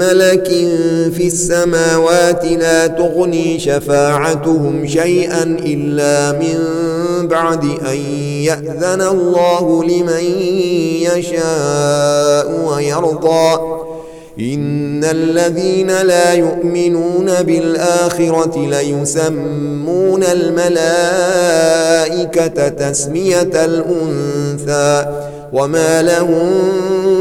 ملك في السماوات لا تغني شفاعتهم شيئا إلا من بعد أن يأذن الله لمن يشاء ويرضى. إن الذين لا يؤمنون بالآخرة ليسمون الملائكة تسمية الأنثى. وما لهم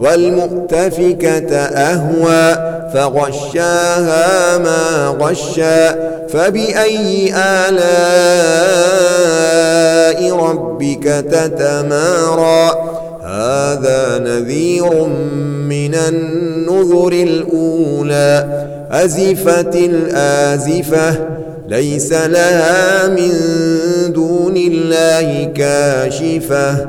والمؤتفكة أهوى فغشاها ما غشى فبأي آلاء ربك تتمارى؟ هذا نذير من النذر الأولى أزفت الآزفة ليس لها من دون الله كاشفة.